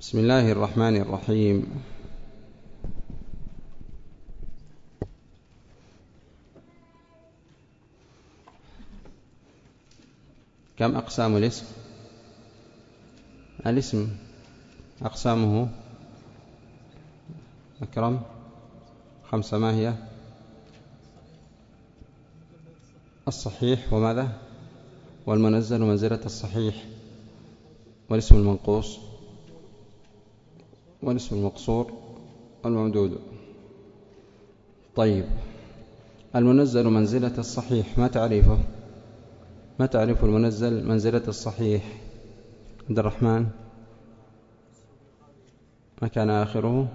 بسم الله الرحمن الرحيم. كم أقسام الاسم؟ الاسم أقسامه أكرم خمسة ما هي؟ الصحيح وماذا؟ والمنزل منزلة الصحيح والاسم المنقوص. والاسم المقصور والممدود طيب المنزل منزلة الصحيح ما تعريفه؟ ما تعرف المنزل منزلة الصحيح؟ عبد الرحمن؟ ما كان آخره؟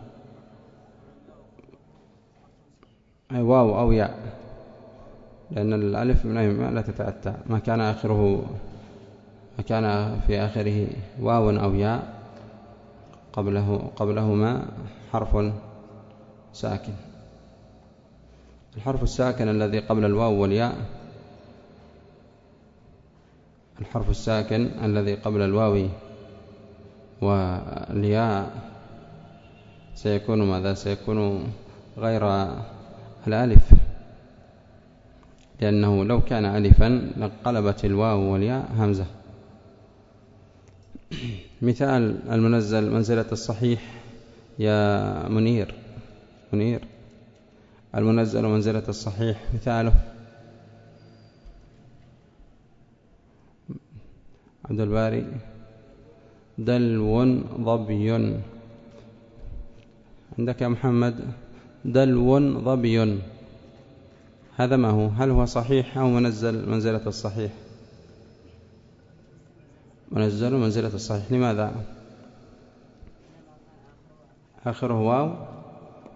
أي واو أو ياء لأن الألف من لا تتأتى ما كان آخره؟ ما كان في آخره واو أو ياء. قبله قبلهما حرف ساكن. الحرف الساكن الذي قبل الواو والياء. الحرف الساكن الذي قبل الواو والياء. سيكون ماذا؟ سيكون غير الألف. لأنه لو كان ألفا لقلبت الواو والياء همزة. مثال المنزل منزلة الصحيح يا منير. منير. المنزل منزلة الصحيح مثاله. عبد الباري. دلو ضبي عندك يا محمد. دلو ضبي هذا ما هو؟ هل هو صحيح أو منزل؟ منزلة الصحيح. منزل منزلة الصحيح. لماذا؟ آخره واو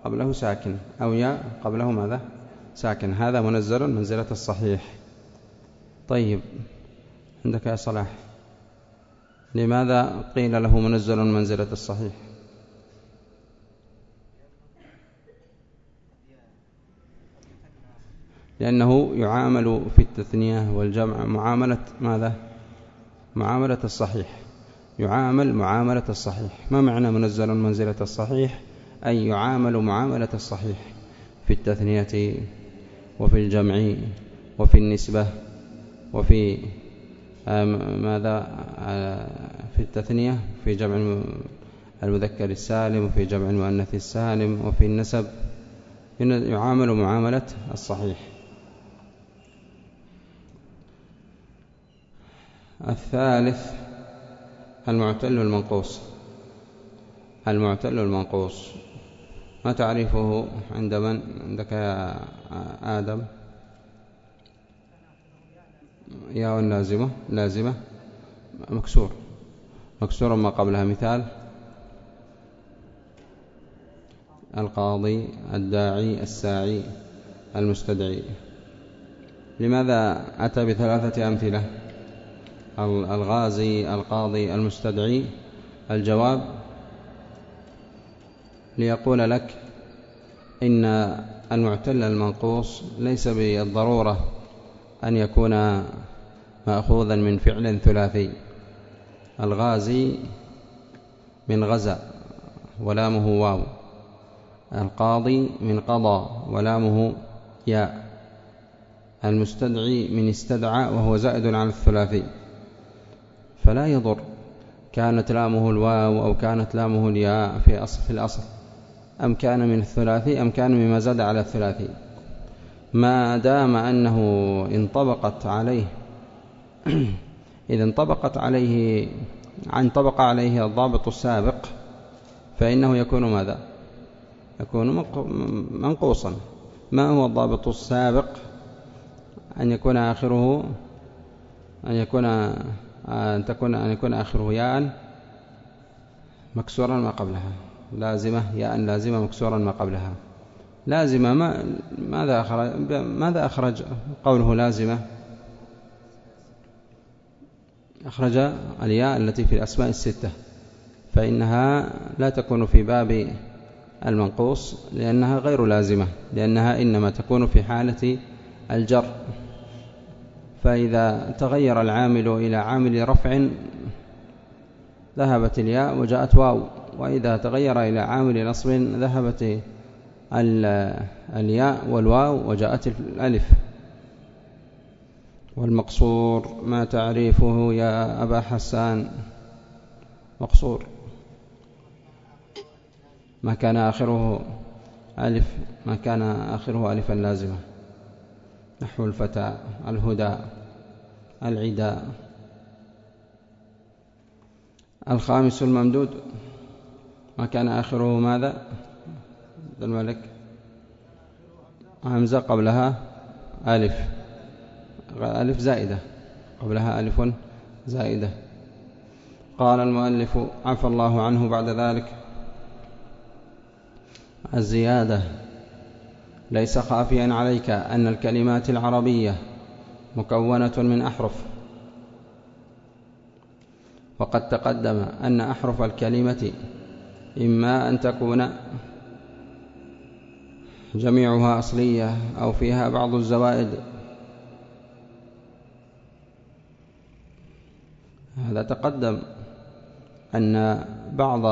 قبله ساكن. أو ياء قبله ماذا؟ ساكن. هذا منزل منزلة الصحيح. طيب عندك يا صلاح. لماذا قيل له منزل منزلة الصحيح؟ لأنه يعامل في التثنية والجمع. معاملة ماذا؟ معاملة الصحيح. يعامل معاملة الصحيح. ما معنى منزل منزلة الصحيح؟ أي يعامل معاملة الصحيح في التثنية وفي الجمع وفي النسبة وفي ماذا؟ في التثنية في جمع المذكر السالم وفي جمع المؤنث السالم وفي النسب. يعامل معاملة الصحيح. الثالث المعتل المنقوص. المعتل المنقوص. ما تعرفه عند من؟ عندك يا آدم. ياء لازمة. لازمة. مكسور. مكسور ما قبلها مثال. القاضي الداعي الساعي المستدعي. لماذا أتى بثلاثة أمثلة؟ الغازي القاضي المستدعي. الجواب ليقول لك إن المعتل المنقوص ليس بالضرورة أن يكون مأخوذا من فعل ثلاثي. الغازي من غزا ولامه واو. القاضي من قضى ولامه ياء. المستدعي من استدعى وهو زائد على الثلاثي. فلا يضر. كانت لامه الواو أو كانت لامه الياء في أصل في الأصل. أم كان من الثلاثي؟ أم كان مما زاد على الثلاثي. ما دام أنه انطبقت عليه إذا انطبقت عليه عن طبق عليه الضابط السابق فإنه يكون ماذا؟ يكون منقوصا. ما هو الضابط السابق؟ أن يكون آخره أن يكون أن تكون أن يكون آخره ياء مكسورا ما قبلها. لازمة ياء لازمة مكسورا ما قبلها. لازمة ما ماذا أخرج ماذا أخرج قوله لازمة؟ أخرج الياء التي في الأسماء الستة. فإنها لا تكون في باب المنقوص لأنها غير لازمة لأنها إنما تكون في حالة الجر. فإذا تغير العامل إلى عامل رفع ذهبت الياء وجاءت واو. وإذا تغير إلى عامل نصب ذهبت الياء والواو وجاءت الألف. والمقصور ما تعريفه يا أبا حسان. مقصور. ما كان آخره ألف ما كان آخره ألفا لازمة نحو الفتى الهدى. العداء. الخامس الممدود. ما كان آخره ماذا؟ الملك. همزة قبلها ألف. ألف زائدة. قبلها ألف زائدة. قال المؤلف عفى الله عنه بعد ذلك. الزيادة. ليس خافيا عليك أن الكلمات العربية مكونة من أحرف. وقد تقدم أن أحرف الكلمة إما أن تكون جميعها أصلية أو فيها بعض الزوائد. هذا تقدم أن بعض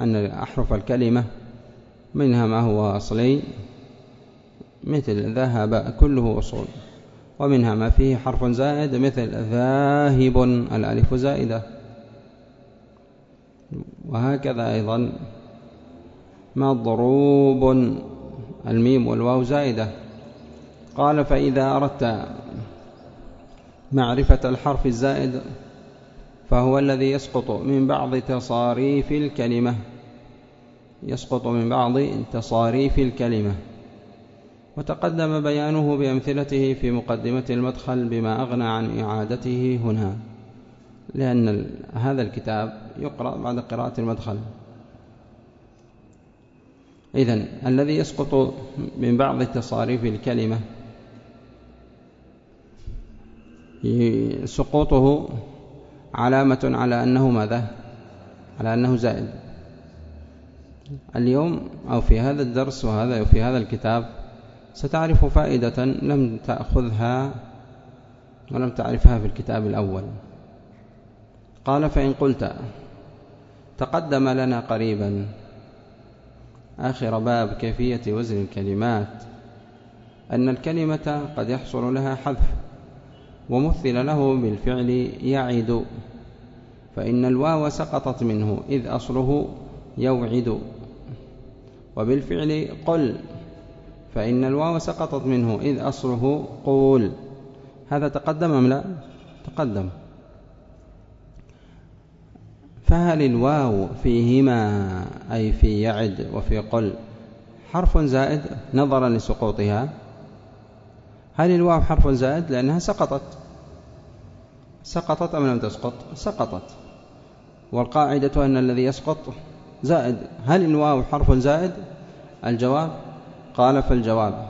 أن أحرف الكلمة منها ما هو أصلي مثل ذهب كله أصول. ومنها ما فيه حرف زائد مثل ذاهب الألف زائدة. وهكذا أيضا. مضروب الميم والواو زائدة. قال فإذا أردت معرفة الحرف الزائد فهو الذي يسقط من بعض تصاريف الكلمة. يسقط من بعض تصاريف الكلمة. وتقدم بيانه بأمثلته في مقدمة المدخل بما أغنى عن إعادته هنا لأن هذا الكتاب يقرأ بعد قراءة المدخل. إذن الذي يسقط من بعض تصاريف الكلمة سقوطه علامة على أنه ماذا؟ على أنه زائد. اليوم أو في هذا الدرس وهذا في هذا الكتاب ستعرف فائدة لم تأخذها ولم تعرفها في الكتاب الأول. قال فإن قلت تقدم لنا قريبا. آخر باب كيفية وزن الكلمات. أن الكلمة قد يحصل لها حذف ومثل له بالفعل يعد. فإن الواو سقطت منه إذ أصله يوعد. وبالفعل قل فإن الواو سقطت منه إذ أصله قول. هذا تقدم أم لا؟ تقدم. فهل الواو فيهما أي في يعد وفي قل حرف زائد نظرا لسقوطها؟ هل الواو حرف زائد لأنها سقطت؟ سقطت أم لم تسقط؟ سقطت. والقاعدة أن الذي يسقط زائد. هل الواو حرف زائد؟ الجواب قال فالجواب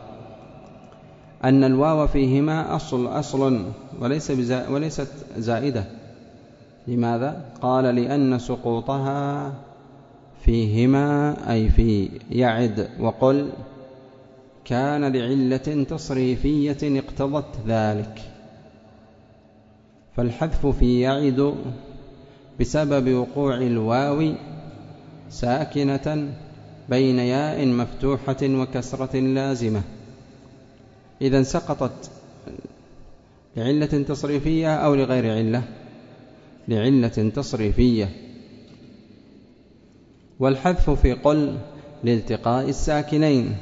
أن الواو فيهما أصل أصل وليس وليست زائدة لماذا؟ قال لأن سقوطها فيهما أي في يعد وقل كان لعلة تصريفية اقتضت ذلك فالحذف في يعد بسبب وقوع الواو ساكنة بين ياء مفتوحة وكسرة لازمة. إذا سقطت لعلة تصريفية أو لغير علة؟ لعلة تصريفية. والحذف في قل لالتقاء الساكنين.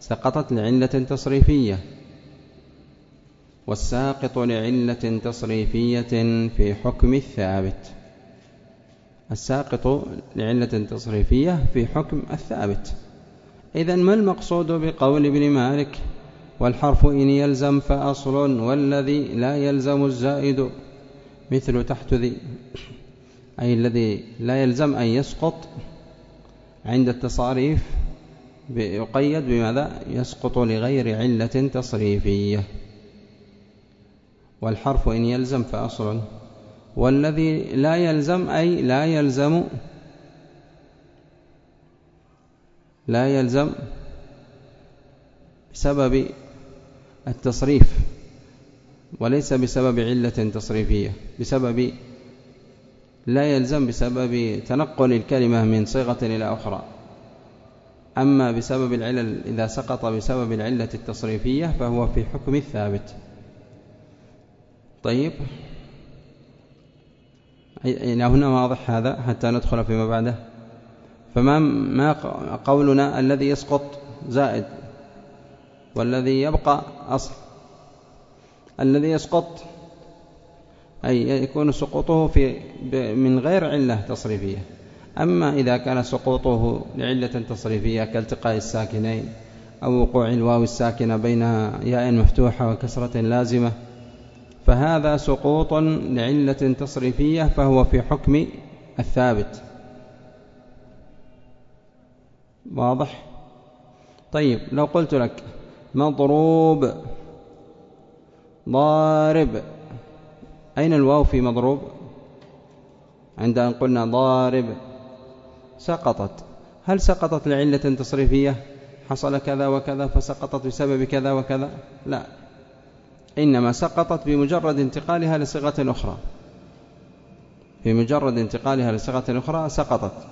سقطت لعلة تصريفية. والساقط لعلة تصريفية في حكم الثابت. الساقط لعلة تصريفية في حكم الثابت. إذا ما المقصود بقول ابن مالك؟ والحرف إن يلزم فأصل والذي لا يلزم الزائد مثل تحت ذي أي الذي لا يلزم أن يسقط عند التصاريف يقيد بماذا؟ يسقط لغير علة تصريفية. والحرف إن يلزم فأصل. والذي لا يلزم أي لا يلزم لا يلزم بسبب التصريف وليس بسبب علة تصريفية بسبب لا يلزم بسبب تنقل الكلمة من صيغة إلى أخرى. أما بسبب العلل إذا سقط بسبب العلة التصريفية فهو في حكم الثابت. طيب. إلى هنا واضح هذا حتى ندخل فيما بعده. فما ما قولنا الذي يسقط زائد والذي يبقى أصل. الذي يسقط أي يكون سقوطه في من غير علة تصريفية. أما إذا كان سقوطه لعلة تصريفية كالتقاء الساكنين أو وقوع الواو الساكنة بين ياء مفتوحة وكسرة لازمة فهذا سقوط لعلة تصريفية فهو في حكم الثابت. واضح؟ طيب لو قلت لك مضروب ضارب أين الواو في مضروب؟ عند أن قلنا ضارب سقطت. هل سقطت لعلة تصريفية؟ حصل كذا وكذا فسقطت بسبب كذا وكذا؟ لا. إنما سقطت بمجرد انتقالها لصيغة أخرى. بمجرد انتقالها لصيغة أخرى سقطت.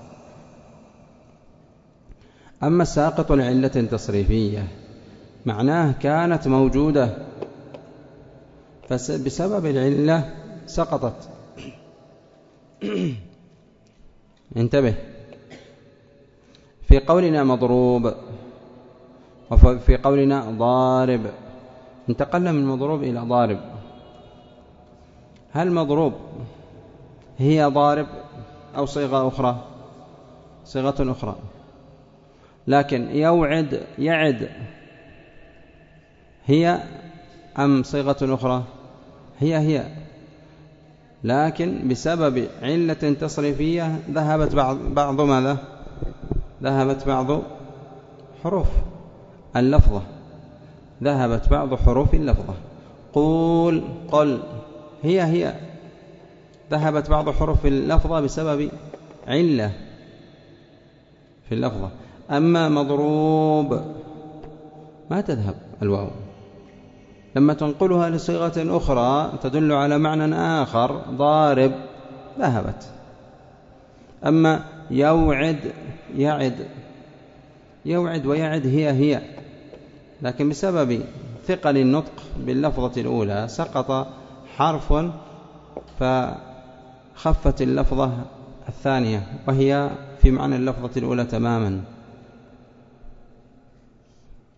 أما الساقط لعلة تصريفية معناه كانت موجودة. فبسبب العلة سقطت. انتبه. في قولنا مضروب وفي قولنا ضارب. انتقلنا من مضروب إلى ضارب. هل مضروب هي ضارب أو صيغة أخرى؟ صيغة أخرى. لكن يوعد يعد هي أم صيغة أخرى؟ هي هي. لكن بسبب علة تصريفية ذهبت بعض, بعض ماذا؟ ذهبت بعض حروف. اللفظة. ذهبت بعض حروف اللفظة قول قل هي هي. ذهبت بعض حروف اللفظة بسبب علة في اللفظة. أما مضروب ما تذهب الواو. لما تنقلها لصيغة أخرى تدل على معنى آخر ضارب ذهبت. أما يوعد يعد. يوعد ويعد هي هي. لكن بسبب ثقل النطق باللفظة الأولى سقط حرف فخفت اللفظة الثانية وهي في معنى اللفظة الأولى تماما.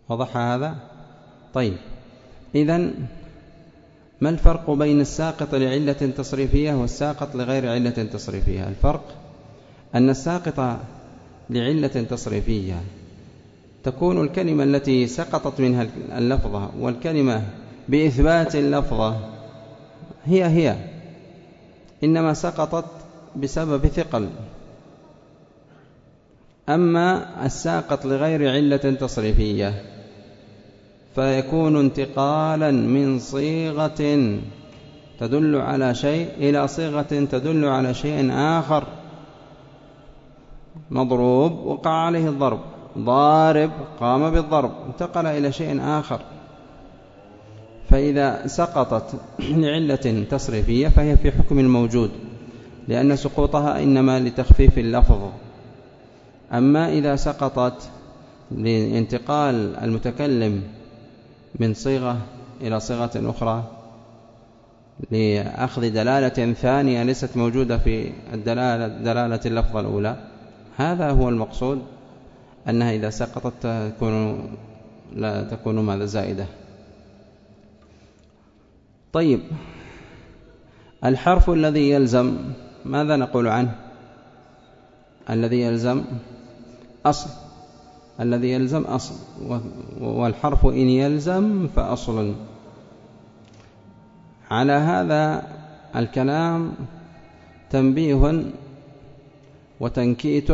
وضح هذا؟ طيب. إذا ما الفرق بين الساقط لعلة تصريفية والساقط لغير علة تصريفية؟ الفرق أن الساقط لعلة تصريفية تكون الكلمة التي سقطت منها اللفظة والكلمة بإثبات اللفظة هي هي إنما سقطت بسبب ثقل. أما الساقط لغير علة تصريفية فيكون انتقالا من صيغة تدل على شيء إلى صيغة تدل على شيء آخر. مضروب وقع عليه الضرب. ضارب قام بالضرب انتقل إلى شيء آخر. فإذا سقطت لعلة تصريفية فهي في حكم الموجود لأن سقوطها إنما لتخفيف اللفظ. أما إذا سقطت لانتقال المتكلم من صيغة إلى صيغة أخرى لأخذ دلالة ثانية ليست موجودة في الدلالة دلالة اللفظة الأولى هذا هو المقصود. أنها إذا سقطت تكون لا تكون ماذا زائدة. طيب الحرف الذي يلزم ماذا نقول عنه؟ الذي يلزم أصل. الذي يلزم أصل والحرف إن يلزم فأصل. على هذا الكلام تنبيه وتنكيت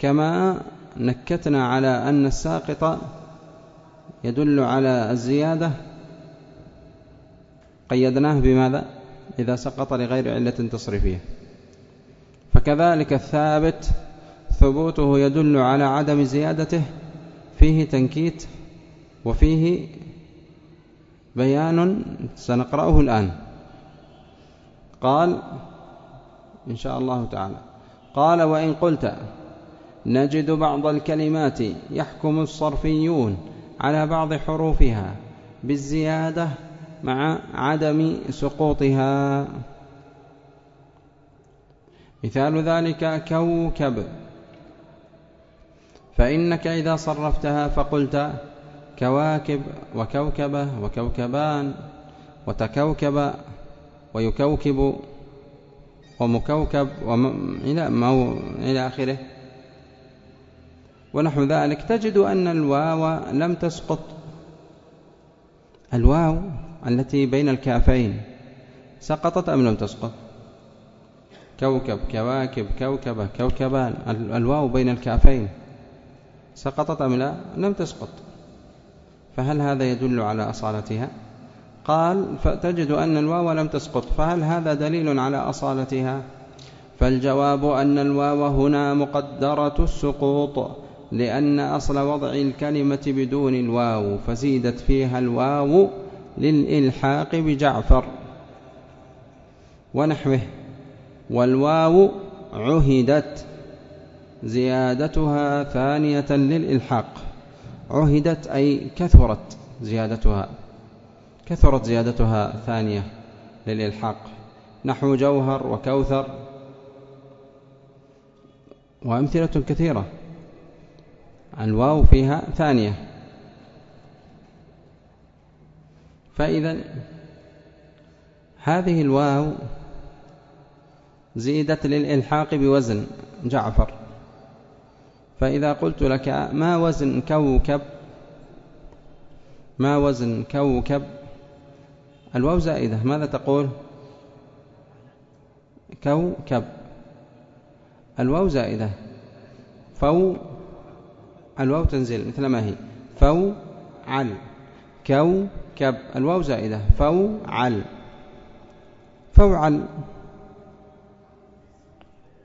كما نكتنا على أن الساقط يدل على الزيادة قيدناه بماذا؟ إذا سقط لغير علة تصريفية. فكذلك الثابت ثبوته يدل على عدم زيادته فيه تنكيت وفيه بيان سنقرأه الآن. قال إن شاء الله تعالى قال وإن قلت نجد بعض الكلمات يحكم الصرفيون على بعض حروفها بالزيادة مع عدم سقوطها. مثال ذلك كوكب. فإنك إذا صرفتها فقلت كواكب وكوكبة وكوكبان وتكوكب ويكوكب ومكوكب إلى, إلى آخره. ونحو ذلك. تجد أن الواو لم تسقط. الواو التي بين الكافين سقطت أم لم تسقط؟ كوكب كواكب كوكبة كوكبان. الواو بين الكافين سقطت أم لا؟ لم تسقط. فهل هذا يدل على أصالتها؟ قال فتجد أن الواو لم تسقط. فهل هذا دليل على أصالتها؟ فالجواب أن الواو هنا مقدرة السقوط. لأن أصل وضع الكلمة بدون الواو فزيدت فيها الواو للإلحاق بجعفر ونحوه. والواو عهدت زيادتها ثانية للإلحاق. عهدت أي كثرت زيادتها كثرت زيادتها ثانية للإلحاق. نحو جوهر وكوثر وأمثلة كثيرة. الواو فيها ثانية. فإذا هذه الواو زيدت للإلحاق بوزن جعفر. فإذا قلت لك ما وزن كوكب ما وزن كوكب؟ الواو زائدة. ماذا تقول؟ كوكب. الواو زائدة. فو الواو تنزل مثل ما هي. فو عل كوكب. الواو زائدة. فو عل فوعل.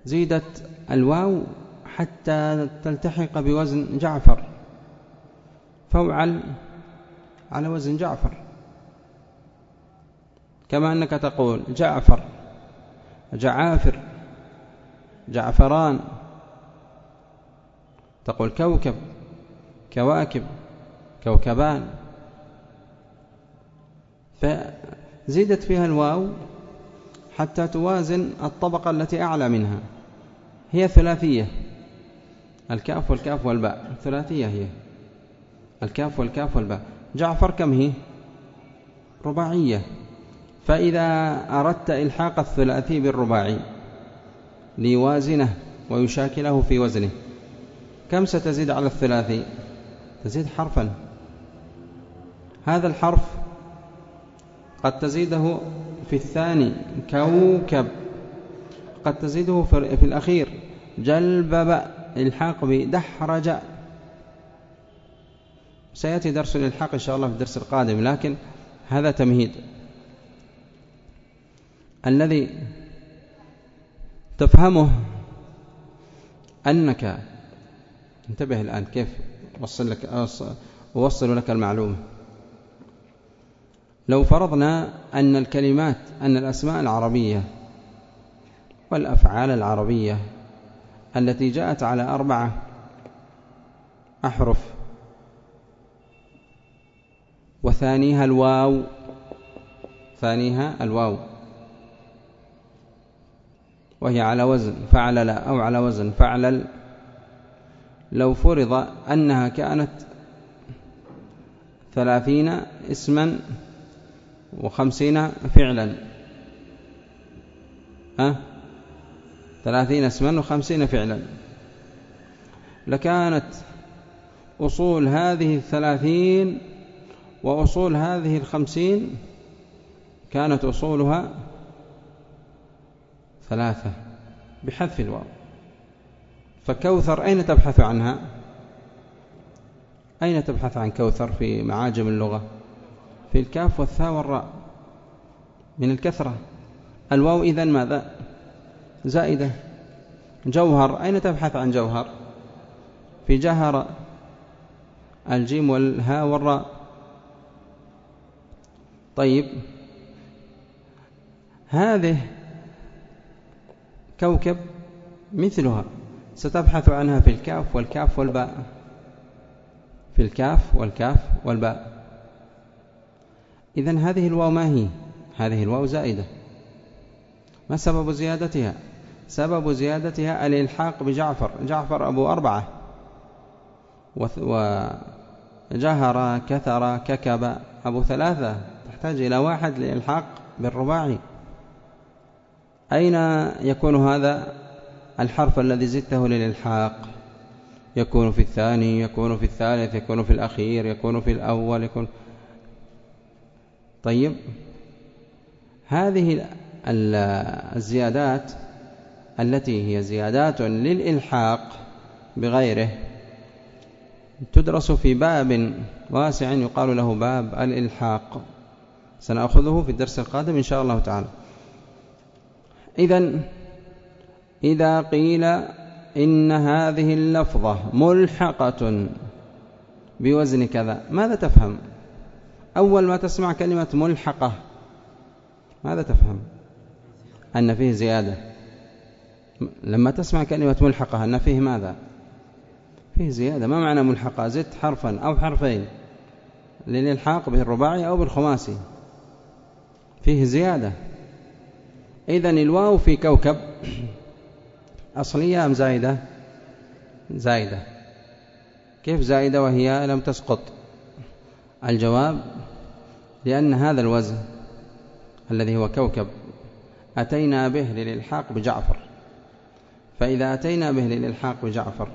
زيدت الواو حتى تلتحق بوزن جعفر. فوعل. على وزن جعفر. كما أنك تقول جعفر. جعافر. جعفران. تقول كوكب كواكب كوكبان. فزيدت فيها الواو حتى توازن الطبقة التي أعلى منها. هي ثلاثية. الكاف والكاف والباء. ثلاثية هي. الكاف والكاف والباء. جعفر كم هي؟ رباعية. فإذا أردت إلحاق الثلاثي بالرباعي ليوازنه ويشاكله في وزنه. كم ستزيد على الثلاثي تزيد حرفا. هذا الحرف قد تزيده في الثاني كوكب. قد تزيده في الأخير جلبب إلحاق بدحرج. سيأتي درس الإلحاق إن شاء الله في الدرس القادم لكن هذا تمهيد. الذي تفهمه أنك انتبه الآن كيف أوصل لك أوصل لك المعلومة. لو فرضنا أن الكلمات أن الأسماء العربية والأفعال العربية التي جاءت على أربعة أحرف وثانيها الواو ثانيها الواو وهي على وزن فعلل أو على وزن فعلل لو فرض أنها كانت ثلاثين اسما وخمسين فعلا. ها؟ ثلاثين اسما وخمسين فعلا. لكانت أصول هذه الثلاثين وأصول هذه الخمسين كانت أصولها ثلاثة بحذف الواو. فكوثر أين تبحث عنها؟ أين تبحث عن كوثر في معاجم اللغة؟ في الكاف والثاء والراء. من الكثرة. الواو إذن ماذا؟ زائدة. جوهر. أين تبحث عن جوهر؟ في جهر. الجيم والهاء والراء. طيب. هذه كوكب مثلها. ستبحث عنها في الكاف والكاف والباء. في الكاف والكاف والباء. إذا هذه الواو ما هي؟ هذه الواو زائدة. ما سبب زيادتها؟ سبب زيادتها الإلحاق بجعفر. جعفر أبو أربعة. وجهر كثر ككب. أبو ثلاثة. تحتاج إلى واحد للإلحاق بالرباعي. أين يكون هذا؟ الحرف الذي زدته للإلحاق. يكون في الثاني يكون في الثالث يكون في الأخير يكون في الأول يكون طيب. هذه الزيادات التي هي زيادات للإلحاق بغيره تدرس في باب واسع يقال له باب الإلحاق. سنأخذه في الدرس القادم إن شاء الله تعالى. إذا إذا قيل إن هذه اللفظة ملحقة بوزن كذا ماذا تفهم؟ أول ما تسمع كلمة ملحقة ماذا تفهم؟ أن فيه زيادة. لما تسمع كلمة ملحقة أن فيه ماذا؟ فيه زيادة. ما معنى ملحقة؟ زدت حرفا أو حرفين للإلحاق بالرباعي أو بالخماسي. فيه زيادة. إذا الواو في كوكب أصلية أم زائدة؟ زائدة. كيف زائدة وهي لم تسقط؟ الجواب لأن هذا الوزن الذي هو كوكب أتينا به للإلحاق بجعفر. فإذا أتينا به للإلحاق بجعفر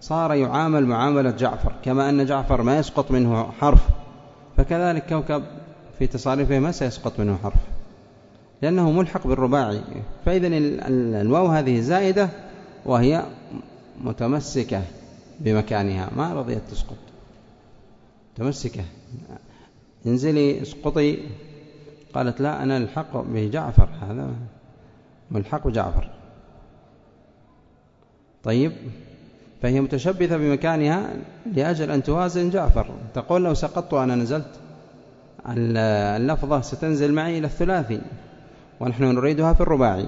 صار يعامل معاملة جعفر كما أن جعفر ما يسقط منه حرف فكذلك كوكب في تصاريفه ما سيسقط منه حرف. لأنه ملحق بالرباعي. فإذا الواو هذه زائدة وهي متمسكة بمكانها. ما رضيت تسقط متمسكة. انزلي اسقطي. قالت لا أنا ألحق بجعفر. هذا ملحق بجعفر طيب. فهي متشبثة بمكانها لأجل أن توازن جعفر. تقول لو سقطت وأنا نزلت اللفظة ستنزل معي إلى الثلاثي. ونحن نريدها في الرباعي.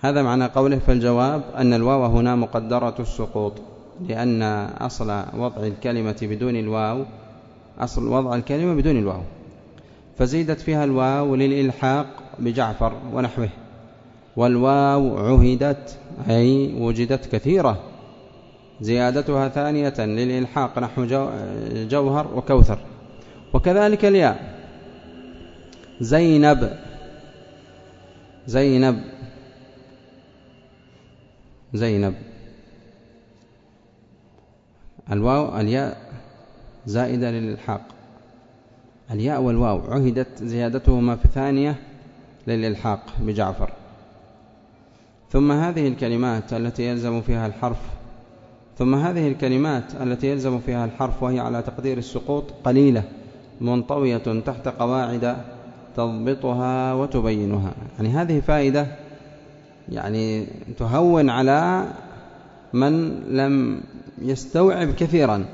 هذا معنى قوله فالجواب أن الواو هنا مقدرة السقوط لأن أصل وضع الكلمة بدون الواو أصل وضع الكلمة بدون الواو. فزيدت فيها الواو للإلحاق بجعفر ونحوه. والواو عهدت أي وجدت كثيرة. زيادتها ثانية للإلحاق نحو جوهر وكوثر. وكذلك الياء. زينب. زينب. زينب. الواو الياء زائدة للإلحاق الياء والواو عهدت زيادتهما في ثانية للإلحاق بجعفر. ثم هذه الكلمات التي يلزم فيها الحرف ثم هذه الكلمات التي يلزم فيها الحرف وهي على تقدير السقوط قليلة منطوية تحت قواعد تضبطها وتبينها. يعني هذه فائدة يعني تهون على من لم يستوعب كثيرا.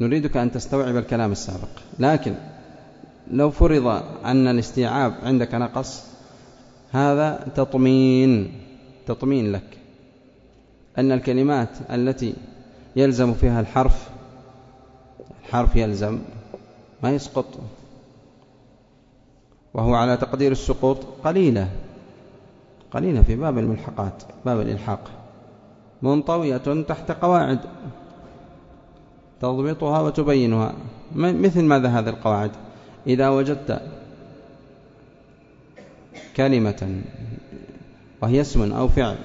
نريدك أن تستوعب الكلام السابق. لكن لو فرض أن الاستيعاب عندك نقص هذا تطمين تطمين لك. أن الكلمات التي يلزم فيها الحرف الحرف يلزم ما يسقط. وهو على تقدير السقوط قليلة قليلة في باب الملحقات باب الإلحاق. منطوية تحت قواعد تضبطها وتبينها. مثل ماذا هذه القواعد؟ إذا وجدت كلمة وهي اسم أو فعل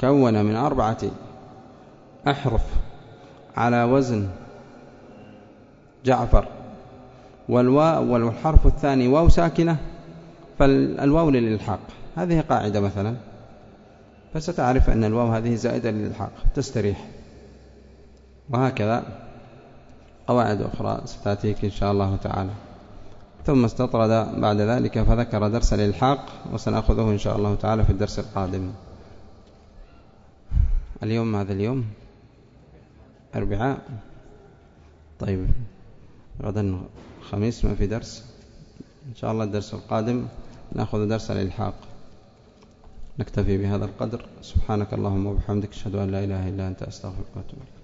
كون من أربعة أحرف على وزن جعفر والواو والحرف الثاني واو ساكنة فالواو للإلحاق. هذه قاعدة مثلا. فستعرف أن الواو هذه زائدة للإلحاق تستريح. وهكذا قواعد أخرى ستأتيك إن شاء الله تعالى. ثم استطرد بعد ذلك فذكر درس الإلحاق وسنأخذه إن شاء الله تعالى في الدرس القادم. اليوم هذا اليوم؟ أربعاء. طيب غدا خميس ما في درس؟ إن شاء الله الدرس القادم نأخذ درس الإلحاق. نكتفي بهذا القدر. سبحانك اللهم وبحمدك أشهد أن لا إله إلا أنت أستغفرك وأتوب إليك.